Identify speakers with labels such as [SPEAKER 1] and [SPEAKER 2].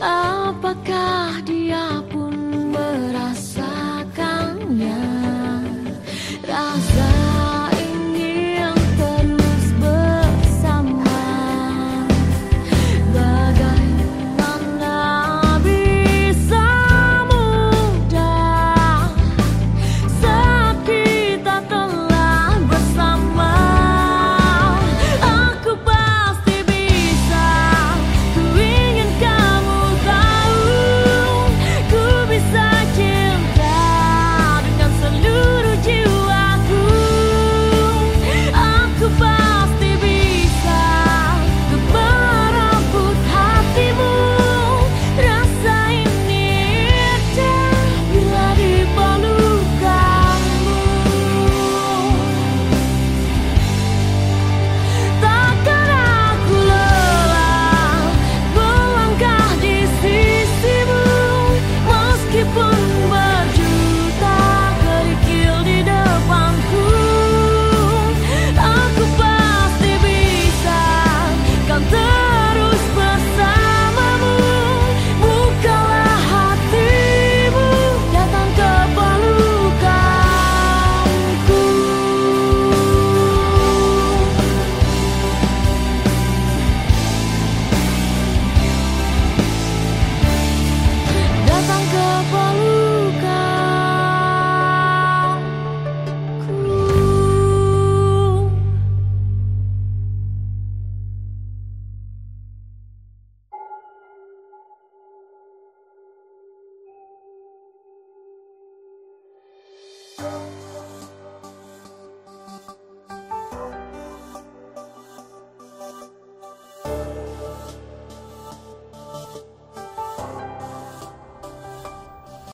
[SPEAKER 1] Apakah dia